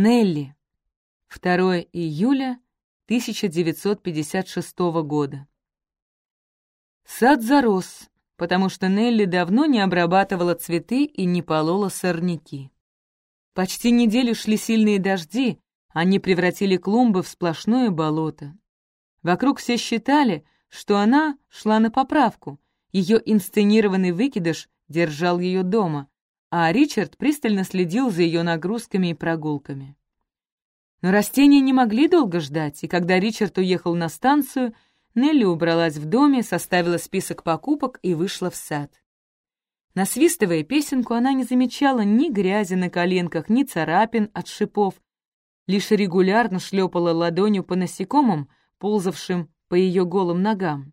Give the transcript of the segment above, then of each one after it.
Нелли. 2 июля 1956 года. Сад зарос, потому что Нелли давно не обрабатывала цветы и не полола сорняки. Почти неделю шли сильные дожди, они превратили клумбы в сплошное болото. Вокруг все считали, что она шла на поправку, ее инсценированный выкидыш держал ее дома, а Ричард пристально следил за ее нагрузками и прогулками. Но растения не могли долго ждать, и когда Ричард уехал на станцию, Нелли убралась в доме, составила список покупок и вышла в сад. Насвистывая песенку, она не замечала ни грязи на коленках, ни царапин от шипов, лишь регулярно шлепала ладонью по насекомым, ползавшим по ее голым ногам.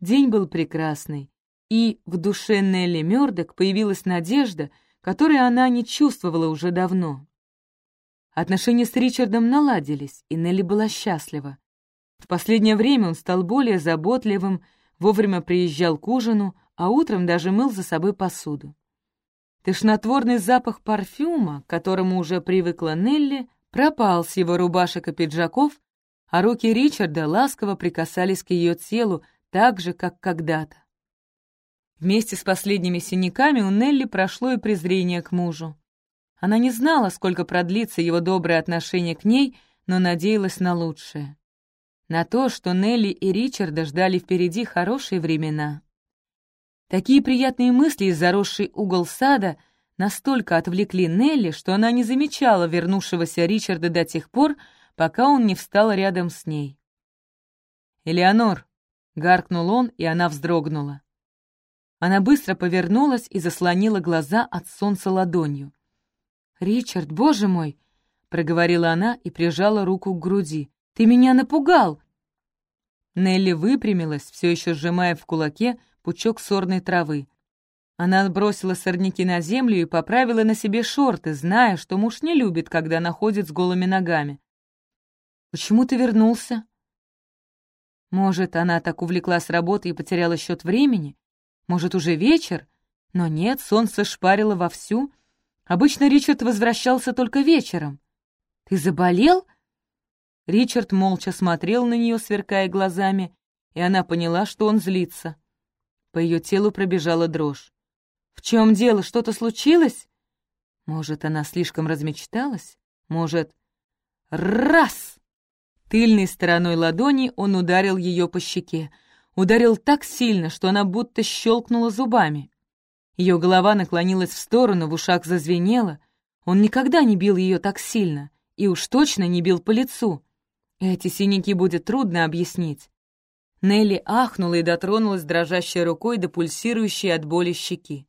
День был прекрасный, и в душе Нелли Мёрдок появилась надежда, которой она не чувствовала уже давно. Отношения с Ричардом наладились, и Нелли была счастлива. В последнее время он стал более заботливым, вовремя приезжал к ужину, а утром даже мыл за собой посуду. Тошнотворный запах парфюма, к которому уже привыкла Нелли, пропал с его рубашек и пиджаков, а руки Ричарда ласково прикасались к ее телу так же, как когда-то. Вместе с последними синяками у Нелли прошло и презрение к мужу. Она не знала, сколько продлится его доброе отношение к ней, но надеялась на лучшее. На то, что Нелли и Ричарда ждали впереди хорошие времена. Такие приятные мысли из заросший угол сада настолько отвлекли Нелли, что она не замечала вернувшегося Ричарда до тех пор, пока он не встал рядом с ней. «Элеонор!» — гаркнул он, и она вздрогнула. Она быстро повернулась и заслонила глаза от солнца ладонью. «Ричард, боже мой!» — проговорила она и прижала руку к груди. «Ты меня напугал!» Нелли выпрямилась, все еще сжимая в кулаке пучок сорной травы. Она отбросила сорняки на землю и поправила на себе шорты, зная, что муж не любит, когда находит с голыми ногами. «Почему ты вернулся?» Может, она так увлеклась работой и потеряла счет времени? Может, уже вечер? Но нет, солнце шпарило вовсю. Обычно Ричард возвращался только вечером. «Ты заболел?» Ричард молча смотрел на нее, сверкая глазами, и она поняла, что он злится. По ее телу пробежала дрожь. «В чем дело? Что-то случилось?» Может, она слишком размечталась? Может... Раз! Тыльной стороной ладони он ударил ее по щеке ударил так сильно, что она будто щелкнула зубами. Ее голова наклонилась в сторону, в ушах зазвенело. Он никогда не бил ее так сильно, и уж точно не бил по лицу. Эти синяки будет трудно объяснить. Нелли ахнула и дотронулась дрожащей рукой до пульсирующей от боли щеки.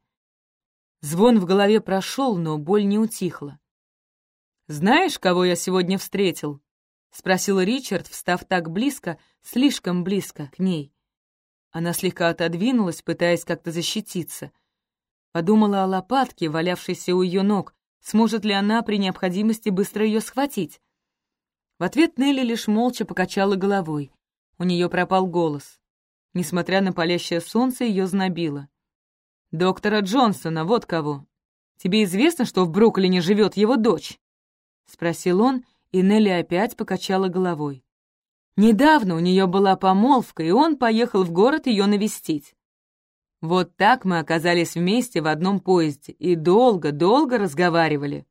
Звон в голове прошел, но боль не утихла. «Знаешь, кого я сегодня встретил?» — спросил Ричард, встав так близко, слишком близко к ней. Она слегка отодвинулась, пытаясь как-то защититься. Подумала о лопатке, валявшейся у ее ног, сможет ли она при необходимости быстро ее схватить. В ответ Нелли лишь молча покачала головой. У нее пропал голос. Несмотря на палящее солнце, ее знобило. «Доктора Джонсона, вот кого. Тебе известно, что в Бруклине живет его дочь?» — спросил он, и Нелли опять покачала головой. Недавно у нее была помолвка, и он поехал в город ее навестить. Вот так мы оказались вместе в одном поезде и долго-долго разговаривали.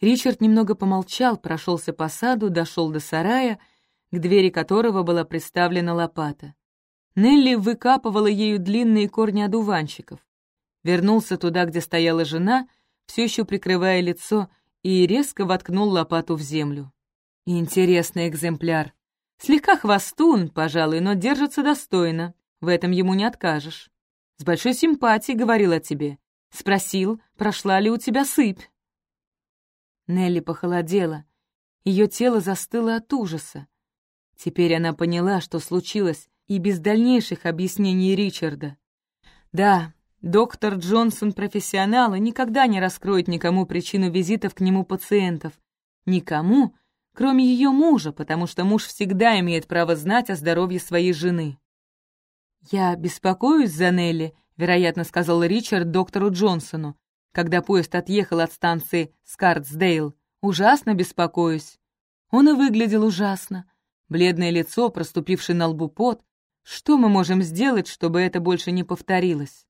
Ричард немного помолчал, прошелся по саду, дошел до сарая, к двери которого была приставлена лопата. Нелли выкапывала ею длинные корни одуванчиков. Вернулся туда, где стояла жена, все еще прикрывая лицо, и резко воткнул лопату в землю. Интересный экземпляр. Слегка хвостун, пожалуй, но держится достойно. В этом ему не откажешь. С большой симпатией говорил о тебе. Спросил, прошла ли у тебя сыпь. Нелли похолодела. Ее тело застыло от ужаса. Теперь она поняла, что случилось, и без дальнейших объяснений Ричарда. Да, доктор Джонсон профессионал и никогда не раскроет никому причину визитов к нему пациентов. Никому, кроме ее мужа, потому что муж всегда имеет право знать о здоровье своей жены. «Я беспокоюсь за Нелли», — вероятно, сказал Ричард доктору Джонсону, когда поезд отъехал от станции Скартсдейл. Ужасно беспокоюсь». Он и выглядел ужасно. Бледное лицо, проступивший на лбу пот. Что мы можем сделать, чтобы это больше не повторилось?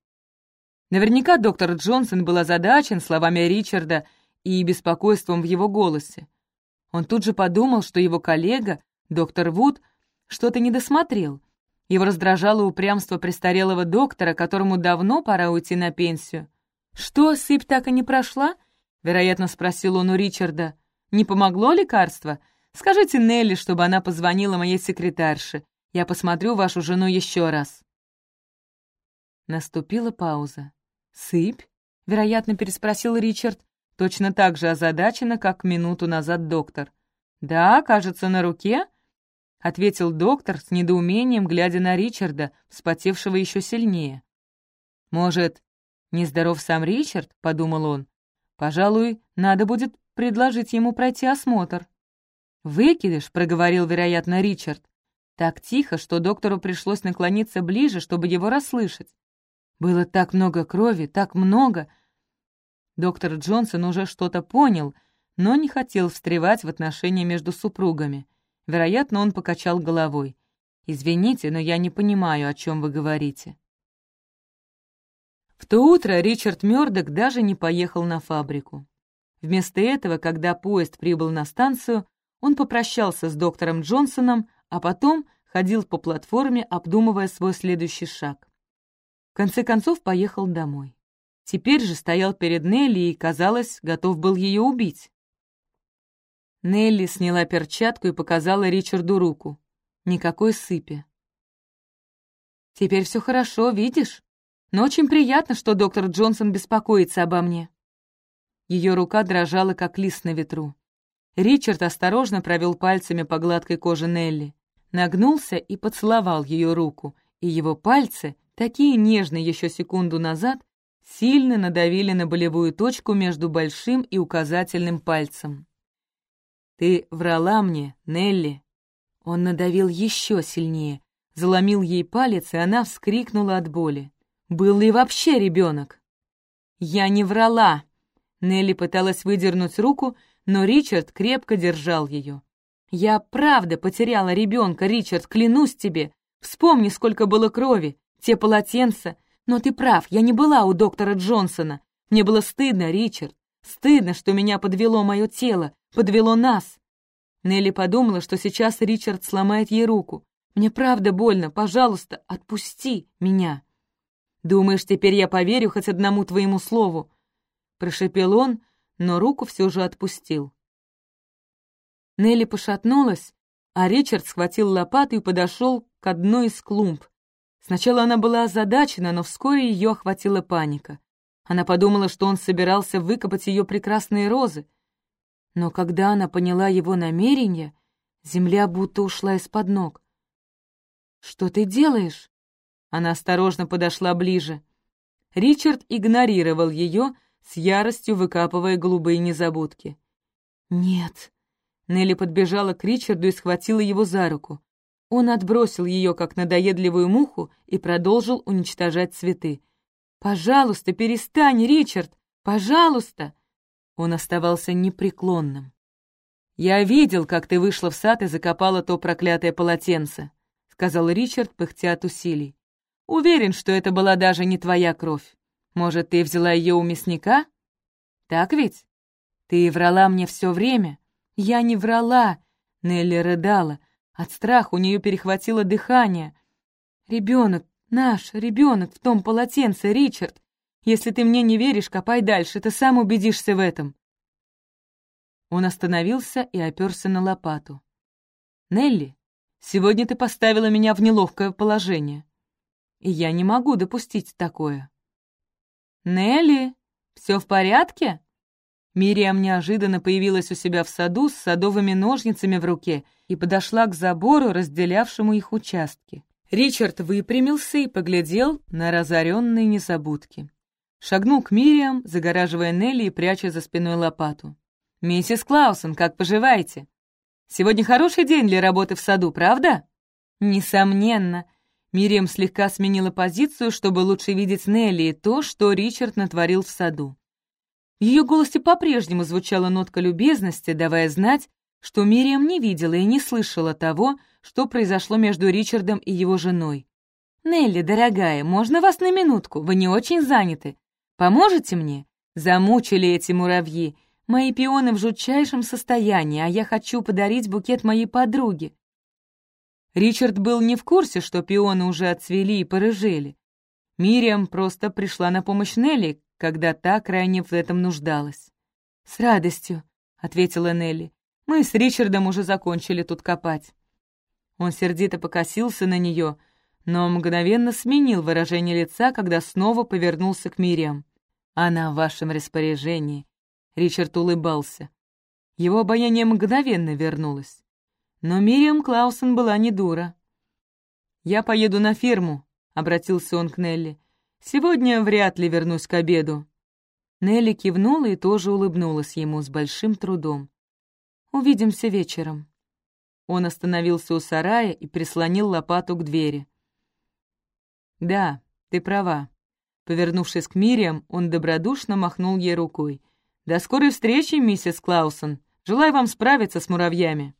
Наверняка доктор Джонсон был озадачен словами Ричарда и беспокойством в его голосе. Он тут же подумал, что его коллега, доктор Вуд, что-то не досмотрел. Его раздражало упрямство престарелого доктора, которому давно пора уйти на пенсию. «Что, сыпь так и не прошла?» — вероятно, спросил он у Ричарда. «Не помогло лекарство? Скажите Нелли, чтобы она позвонила моей секретарше. Я посмотрю вашу жену еще раз». Наступила пауза. «Сыпь?» — вероятно, переспросил Ричард, точно так же озадаченно, как минуту назад доктор. «Да, кажется, на руке», — ответил доктор с недоумением, глядя на Ричарда, вспотевшего еще сильнее. «Может, нездоров сам Ричард?» — подумал он. «Пожалуй, надо будет предложить ему пройти осмотр». «Выкидыш», — проговорил, вероятно, Ричард. Так тихо, что доктору пришлось наклониться ближе, чтобы его расслышать. Было так много крови, так много. Доктор Джонсон уже что-то понял, но не хотел встревать в отношения между супругами. Вероятно, он покачал головой. «Извините, но я не понимаю, о чем вы говорите». В то утро Ричард Мёрдок даже не поехал на фабрику. Вместо этого, когда поезд прибыл на станцию, он попрощался с доктором Джонсоном, а потом ходил по платформе, обдумывая свой следующий шаг. В конце концов поехал домой. Теперь же стоял перед Нелли и, казалось, готов был ее убить. Нелли сняла перчатку и показала Ричарду руку. Никакой сыпи. «Теперь все хорошо, видишь? Но очень приятно, что доктор Джонсон беспокоится обо мне». Ее рука дрожала, как лист на ветру. Ричард осторожно провел пальцами по гладкой коже Нелли, нагнулся и поцеловал ее руку, и его пальцы, такие нежные еще секунду назад, сильно надавили на болевую точку между большим и указательным пальцем. «Ты врала мне, Нелли!» Он надавил еще сильнее, заломил ей палец, и она вскрикнула от боли. «Был ли вообще ребенок?» «Я не врала!» Нелли пыталась выдернуть руку, но Ричард крепко держал ее. «Я правда потеряла ребенка, Ричард, клянусь тебе. Вспомни, сколько было крови, те полотенца. Но ты прав, я не была у доктора Джонсона. Мне было стыдно, Ричард. Стыдно, что меня подвело мое тело, подвело нас». Нелли подумала, что сейчас Ричард сломает ей руку. «Мне правда больно, пожалуйста, отпусти меня». «Думаешь, теперь я поверю хоть одному твоему слову?» Прошепел он, но руку все же отпустил. Нелли пошатнулась, а Ричард схватил лопату и подошел к одной из клумб. Сначала она была озадачена, но вскоре ее охватила паника. Она подумала, что он собирался выкопать ее прекрасные розы. Но когда она поняла его намерение, земля будто ушла из-под ног. «Что ты делаешь?» Она осторожно подошла ближе. Ричард игнорировал ее, с яростью выкапывая голубые незабудки. «Нет». Нелли подбежала к Ричарду и схватила его за руку. Он отбросил ее, как надоедливую муху, и продолжил уничтожать цветы. «Пожалуйста, перестань, Ричард! Пожалуйста!» Он оставался непреклонным. «Я видел, как ты вышла в сад и закопала то проклятое полотенце», — сказал Ричард, пыхтя от усилий. «Уверен, что это была даже не твоя кровь. Может, ты взяла ее у мясника? Так ведь? Ты врала мне все время. Я не врала. Нелли рыдала. От страха у нее перехватило дыхание. Ребенок, наш ребенок в том полотенце, Ричард. Если ты мне не веришь, копай дальше, ты сам убедишься в этом. Он остановился и оперся на лопату. «Нелли, сегодня ты поставила меня в неловкое положение, и я не могу допустить такое». «Нелли, все в порядке?» Мириам неожиданно появилась у себя в саду с садовыми ножницами в руке и подошла к забору, разделявшему их участки. Ричард выпрямился и поглядел на разоренные незабудки. Шагнул к Мириам, загораживая Нелли и пряча за спиной лопату. «Миссис Клаусон, как поживаете? Сегодня хороший день для работы в саду, правда?» «Несомненно», Мириам слегка сменила позицию, чтобы лучше видеть Нелли и то, что Ричард натворил в саду. В ее голосе по-прежнему звучала нотка любезности, давая знать, что Мириам не видела и не слышала того, что произошло между Ричардом и его женой. «Нелли, дорогая, можно вас на минутку? Вы не очень заняты. Поможете мне? Замучили эти муравьи. Мои пионы в жутчайшем состоянии, а я хочу подарить букет моей подруге». Ричард был не в курсе, что пионы уже отцвели и порыжели. Мириам просто пришла на помощь Нелли, когда та крайне в этом нуждалась. «С радостью», — ответила Нелли. «Мы с Ричардом уже закончили тут копать». Он сердито покосился на нее, но мгновенно сменил выражение лица, когда снова повернулся к Мириам. «Она в вашем распоряжении». Ричард улыбался. Его обаяние мгновенно вернулось. Но Мириам Клаусен была не дура. «Я поеду на ферму», — обратился он к Нелли. «Сегодня вряд ли вернусь к обеду». Нелли кивнула и тоже улыбнулась ему с большим трудом. «Увидимся вечером». Он остановился у сарая и прислонил лопату к двери. «Да, ты права». Повернувшись к Мириам, он добродушно махнул ей рукой. «До скорой встречи, миссис Клаусон. Желаю вам справиться с муравьями».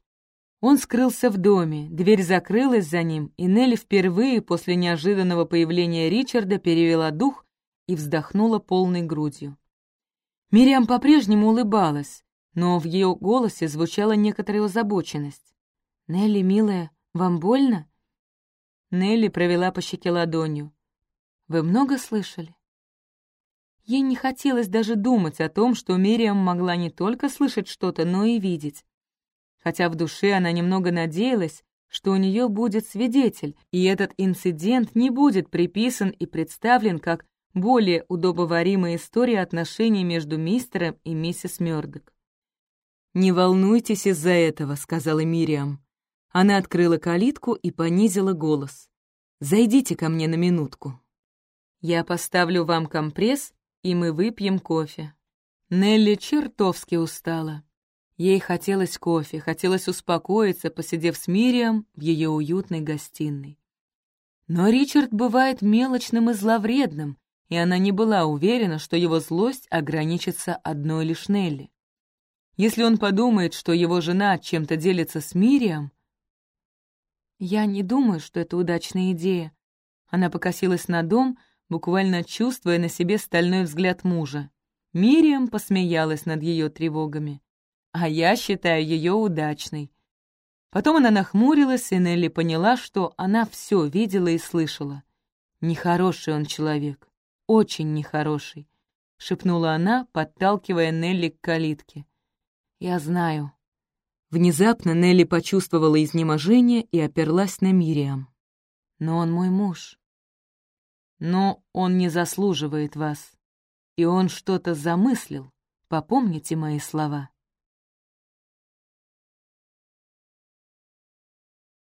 Он скрылся в доме, дверь закрылась за ним, и Нелли впервые после неожиданного появления Ричарда перевела дух и вздохнула полной грудью. Мириам по-прежнему улыбалась, но в ее голосе звучала некоторая озабоченность. «Нелли, милая, вам больно?» Нелли провела по щеке ладонью. «Вы много слышали?» Ей не хотелось даже думать о том, что Мириам могла не только слышать что-то, но и видеть хотя в душе она немного надеялась, что у нее будет свидетель, и этот инцидент не будет приписан и представлен как более удобоваримая история отношений между мистером и миссис Мёрдок. «Не волнуйтесь из-за этого», — сказала Мириам. Она открыла калитку и понизила голос. «Зайдите ко мне на минутку. Я поставлю вам компресс, и мы выпьем кофе». Нелли чертовски устала. Ей хотелось кофе, хотелось успокоиться, посидев с Мирием в ее уютной гостиной. Но Ричард бывает мелочным и зловредным, и она не была уверена, что его злость ограничится одной лишь Нелли. Если он подумает, что его жена чем-то делится с Мирием... Я не думаю, что это удачная идея. Она покосилась на дом, буквально чувствуя на себе стальной взгляд мужа. Мириам посмеялась над ее тревогами а я считаю ее удачной. Потом она нахмурилась, и Нелли поняла, что она все видела и слышала. «Нехороший он человек, очень нехороший», — шепнула она, подталкивая Нелли к калитке. «Я знаю». Внезапно Нелли почувствовала изнеможение и оперлась на Мириам. «Но он мой муж. Но он не заслуживает вас. И он что-то замыслил. Попомните мои слова».